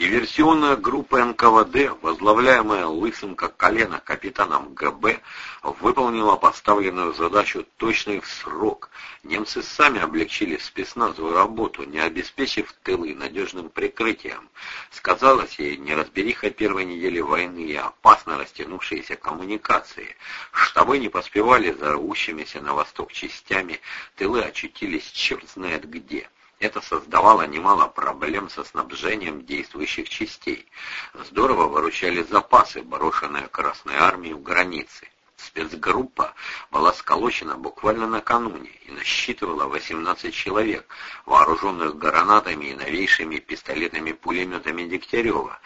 Диверсионная группа НКВД, возглавляемая лысым как колено капитаном ГБ, выполнила поставленную задачу точно в срок. Немцы сами облегчили спецназовую работу, не обеспечив тылы надежным прикрытием. Сказалось ей неразбериха первой недели войны и опасно растянувшиеся коммуникации. Штабы не поспевали за рвущимися на восток частями, тылы очутились черт знает где. Это создавало немало проблем со снабжением действующих частей. Здорово выручали запасы, брошенные Красной Армией у границы. Спецгруппа была сколочена буквально накануне и насчитывала 18 человек, вооруженных гранатами и новейшими пистолетными пулеметами Дегтярева.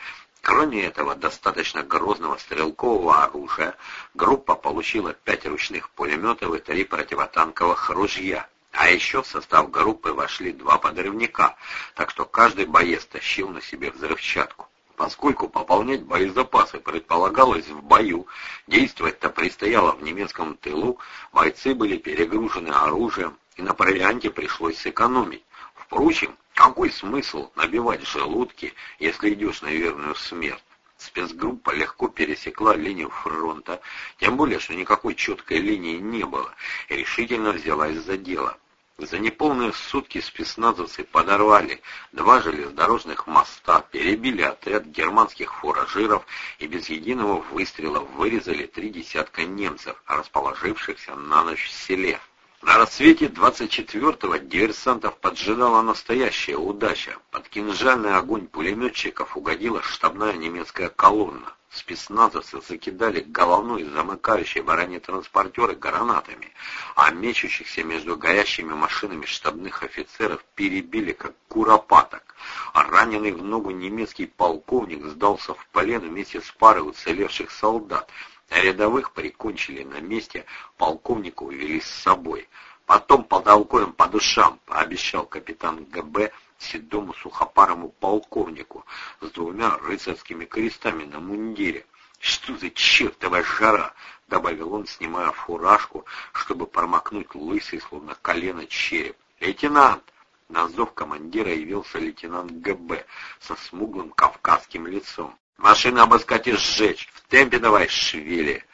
Кроме этого достаточно грозного стрелкового оружия, группа получила пять ручных пулеметов и три противотанковых ружья. А еще в состав группы вошли два подрывника, так что каждый боец тащил на себе взрывчатку. Поскольку пополнять боезапасы предполагалось в бою, действовать-то предстояло в немецком тылу, бойцы были перегружены оружием, и на провианте пришлось сэкономить. Впрочем, какой смысл набивать желудки, если идешь на верную смерть? Спецгруппа легко пересекла линию фронта, тем более, что никакой четкой линии не было, и решительно взялась за дело. За неполные сутки спецназовцы подорвали два железнодорожных моста, перебили отряд германских фуражиров и без единого выстрела вырезали три десятка немцев, расположившихся на ночь в селе. На рассвете 24-го диверсантов поджидала настоящая удача. Под кинжальный огонь пулеметчиков угодила штабная немецкая колонна. Спецназовцы закидали головной замыкающей бронетранспортеры гранатами, а мечущихся между горящими машинами штабных офицеров перебили, как куропаток. А раненый в ногу немецкий полковник сдался в плен вместе с парой уцелевших солдат, рядовых прикончили на месте, полковника увели с собой. Потом потолкуем по душам, пообещал капитан ГБ, седому сухопарому полковнику с двумя рыцарскими крестами на мундире. «Что за чертова жара!» — добавил он, снимая фуражку, чтобы промокнуть лысый, словно колено, череп. «Лейтенант!» На зов командира явился лейтенант ГБ со смуглым кавказским лицом. «Машину обыскать и сжечь! В темпе давай, Швили!»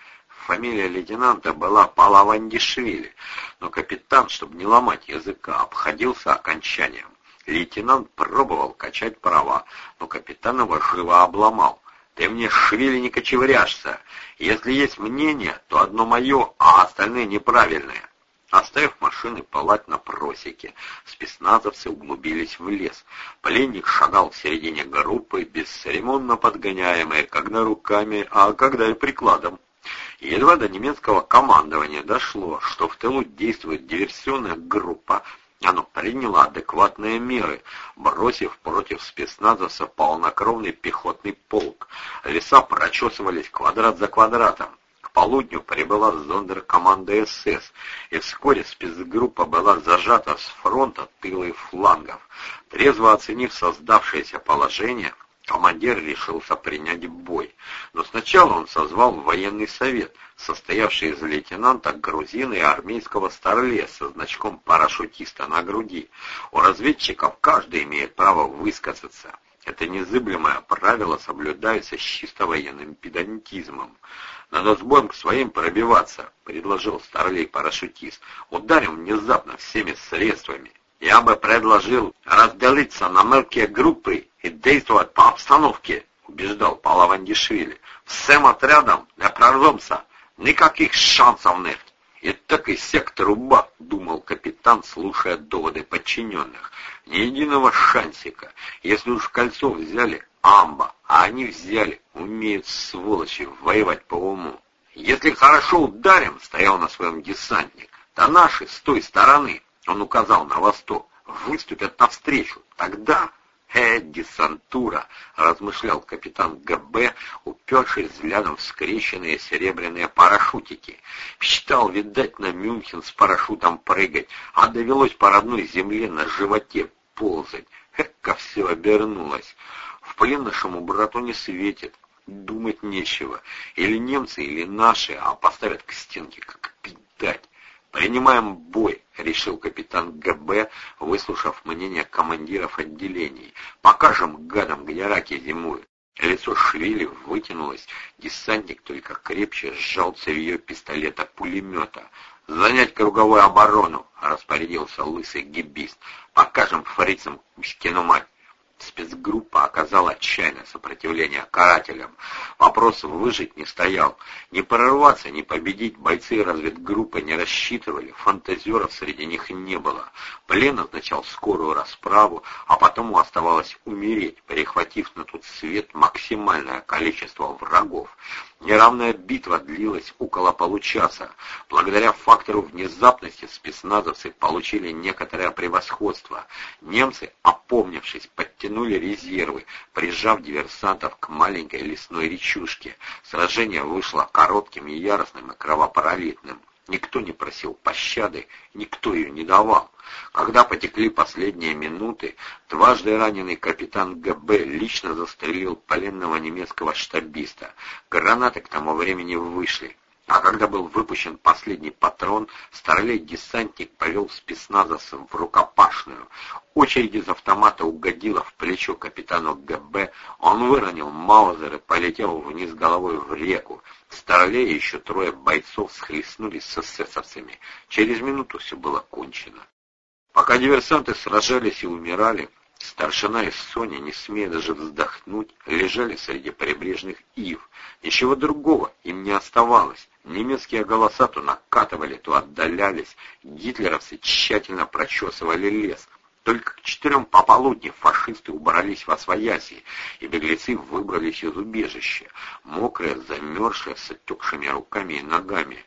Фамилия лейтенанта была Палавандишвили, но капитан, чтобы не ломать языка, обходился окончанием. Лейтенант пробовал качать права, но капитан его живо обломал. «Ты мне, Швили, не кочевряшься. Если есть мнение, то одно мое, а остальные неправильные». Оставив машины палать на просеке, спецназовцы углубились в лес. Пленник шагал в середине группы, бесцеремонно подгоняемый, когда руками, а когда и прикладом. Едва до немецкого командования дошло, что в тылу действует диверсионная группа, оно приняло адекватные меры, бросив против спецназовцев полнокровный пехотный полк. Леса прочесывались квадрат за квадратом. Полудню прибыла зондеркоманда СС, и вскоре спецгруппа была зажата с фронта тыла и флангов. Трезво оценив создавшееся положение, Командир решился принять бой, но сначала он созвал военный совет, состоявший из лейтенанта грузина и армейского старле со значком парашютиста на груди. У разведчиков каждый имеет право высказаться. Это незыблемое правило соблюдается с чисто военным педантизмом. «Надо с боем к своим пробиваться», — предложил старлей-парашютист. «Ударим внезапно всеми средствами». «Я бы предложил разделиться на мелкие группы и действовать по обстановке, убеждал Палавандишвили. Всем отрядом не прорвемся, никаких шансов нет. И так и сектор уба, думал капитан, слушая доводы подчиненных. Ни единого шансика. Если уж кольцо взяли, амба, а они взяли, умеют сволочи воевать по уму. Если хорошо ударим, стоял на своем десантник, то наши с той стороны, он указал на восток, выступят навстречу. Тогда «Э, десантура!» — размышлял капитан ГБ, упершись взглядом в скрещенные серебряные парашютики. Мечтал, видать, на Мюнхен с парашютом прыгать, а довелось по родной земле на животе ползать. Эка все обернулось. В плен нашему брату не светит. Думать нечего. Или немцы, или наши, а поставят к стенке, как пить дать. «Принимаем бой», — решил капитан ГБ, выслушав мнение командиров отделений. «Покажем гадам, где раки зимуют». Лицо Швили вытянулось, десантник только крепче сжал цевье пистолета-пулемета. «Занять круговую оборону!» — распорядился лысый гибист. «Покажем фрицам Кузькину мать!» Спецгруппа оказала отчаянное сопротивление карателям. Вопрос выжить не стоял. Не прорваться, не победить бойцы разведгруппы не рассчитывали, фантазеров среди них не было. Плен означал скорую расправу, а потому оставалось умереть, перехватив на тот свет максимальное количество врагов. Неравная битва длилась около получаса. Благодаря фактору внезапности спецназовцы получили некоторое превосходство. Немцы, опомнившись, подтянули резервы, прижав диверсантов к маленькой лесной речушке. Сражение вышло коротким и яростным и кровопролитным. Никто не просил пощады, никто ее не давал. Когда потекли последние минуты, дважды раненый капитан ГБ лично застрелил поленного немецкого штабиста. Гранаты к тому времени вышли. А когда был выпущен последний патрон, старлей-десантник повел спецназовцев в рукопашную. Очередь из автомата угодила в плечо капитану ГБ, он выронил маузер и полетел вниз головой в реку. Старлей и еще трое бойцов схлестнулись с эсэсовцами. Через минуту все было кончено. Пока диверсанты сражались и умирали, старшина и Соня, не смея даже вздохнуть, лежали среди прибрежных ив. Ничего другого им не оставалось. Немецкие голоса то накатывали, то отдалялись. Гитлеровцы тщательно прочесывали лес. Только к четырем пополудни фашисты убрались во свояси, и беглецы выбрались из убежища, мокрые, замерзшие, с отекшими руками и ногами.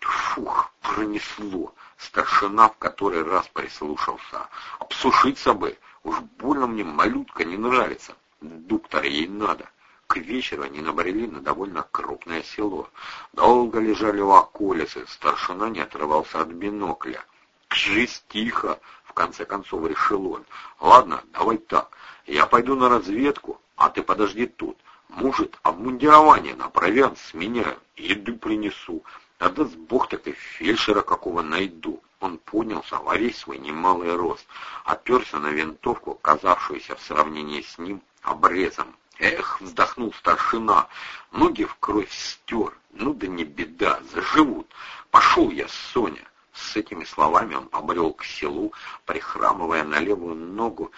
Фух, пронесло. Старшина в который раз прислушался. Обсушиться бы. Уж больно мне малютка не нравится. Доктор ей надо. К вечеру они набрели на довольно крупное село. Долго лежали у околицы, старшина не отрывался от бинокля. «Жизнь тихо!» — в конце концов решил он. «Ладно, давай так. Я пойду на разведку, а ты подожди тут. Может, обмундирование на провиант сменяю, еду принесу. А даст бог так и фельдшера какого найду. Он поднялся во свой немалый рост, оперся на винтовку, казавшуюся в сравнении с ним обрезом. Эх, вздохнул старшина, ноги в кровь стер. Ну да не беда, заживут. Пошел я, Соня. С этими словами он побрел к селу, прихрамывая на левую ногу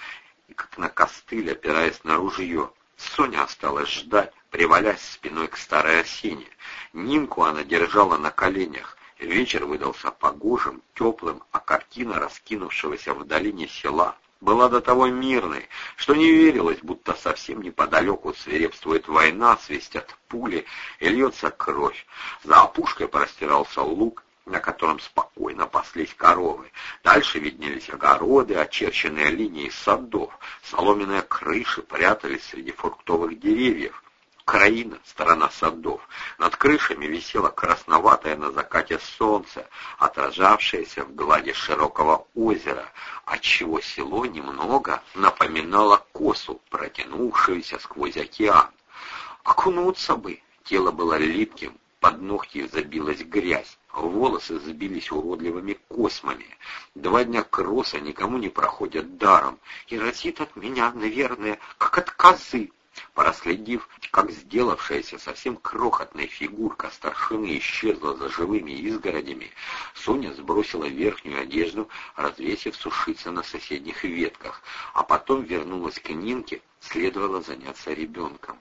и как на костыль, опираясь на ружье. Соня осталась ждать, привалясь спиной к старой осине. Нинку она держала на коленях. Вечер выдался погожим, теплым, а картина раскинувшегося в долине села была до того мирной, что не верилось, будто совсем неподалеку свирепствует война, свистят пули и льется кровь. За опушкой простирался луг, на котором спокойно паслись коровы. Дальше виднелись огороды, очерченные линии садов, соломенные крыши прятались среди фруктовых деревьев. Краина, сторона садов. Над крышами висело красноватое на закате солнце, отражавшееся в глади широкого озера, отчего село немного напоминало косу, протянувшуюся сквозь океан. Окунуться бы, тело было липким, под ногти забилась грязь, волосы забились уродливыми космами. Два дня кросса никому не проходят даром, и разит от меня, наверное, как от козы. Проследив, как сделавшаяся совсем крохотная фигурка старшины исчезла за живыми изгородями, Соня сбросила верхнюю одежду, развесив сушиться на соседних ветках, а потом вернулась к Нинке, следовало заняться ребенком.